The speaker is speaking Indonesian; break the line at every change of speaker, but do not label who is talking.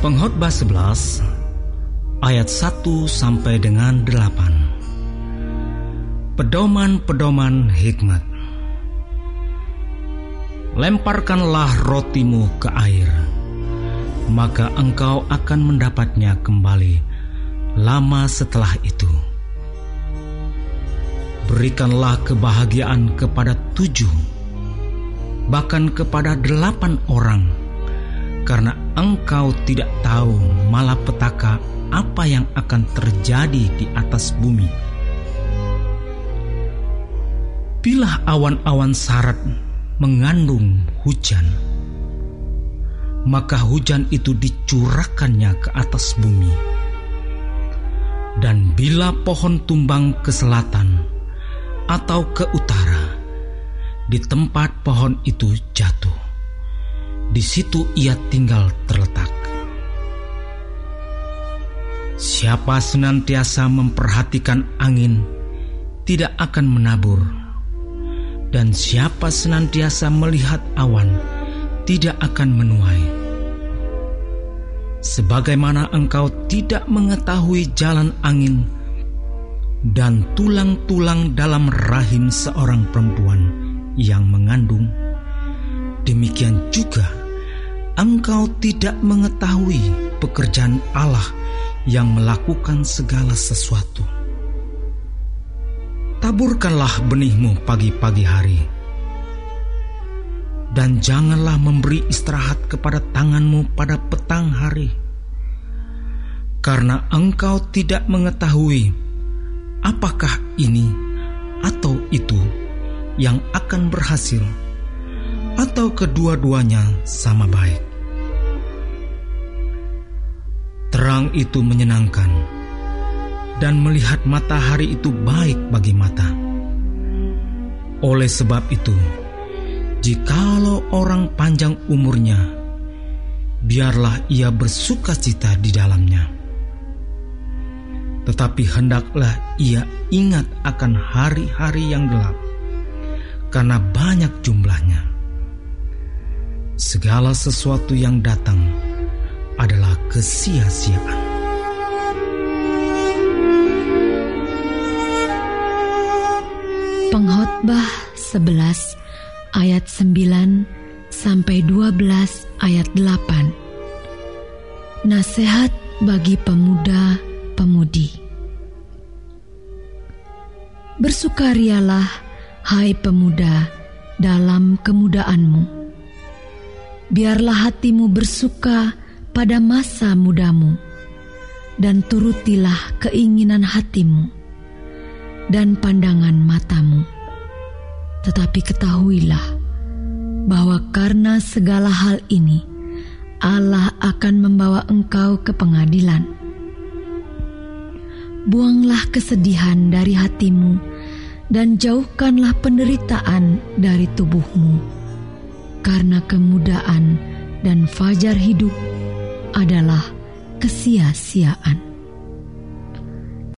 Pengkhotbah 11 ayat 1 sampai dengan 8. Pedoman-pedoman hikmat. Lemparkanlah rotimu ke air, maka engkau akan mendapatnya kembali lama setelah itu. Berikanlah kebahagiaan kepada tujuh, bahkan kepada delapan orang karena engkau tidak tahu malapetaka apa yang akan terjadi di atas bumi. Bila awan-awan sarat mengandung hujan, maka hujan itu dicurahkannya ke atas bumi. Dan bila pohon tumbang ke selatan atau ke utara, di tempat pohon itu jatuh di situ ia tinggal Siapa senantiasa memperhatikan angin tidak akan menabur, dan siapa senantiasa melihat awan tidak akan menuai. Sebagaimana engkau tidak mengetahui jalan angin dan tulang-tulang dalam rahim seorang perempuan yang mengandung, demikian juga engkau tidak mengetahui pekerjaan Allah yang melakukan segala sesuatu. Taburkanlah benihmu pagi-pagi hari, dan janganlah memberi istirahat kepada tanganmu pada petang hari, karena engkau tidak mengetahui apakah ini atau itu yang akan berhasil, atau kedua-duanya sama baik. Terang itu menyenangkan, dan melihat matahari itu baik bagi mata. Oleh sebab itu, jikalau orang panjang umurnya, biarlah ia bersuka cita di dalamnya. Tetapi hendaklah ia ingat akan hari-hari yang gelap, karena banyak jumlahnya. Segala sesuatu yang datang kesia-siaan.
Pengkhotbah 11 ayat 9 sampai 12 ayat 8. Nasihat bagi pemuda-pemudi. Bersukarialah hai pemuda dalam kemudaanmu. Biarlah hatimu bersuka pada masa mudamu, dan turutilah keinginan hatimu dan pandangan matamu. Tetapi ketahuilah bahwa karena segala hal ini, Allah akan membawa engkau ke pengadilan. Buanglah kesedihan dari hatimu dan jauhkanlah penderitaan dari tubuhmu, karena kemudahan dan fajar hidup adalah kesia-siaan.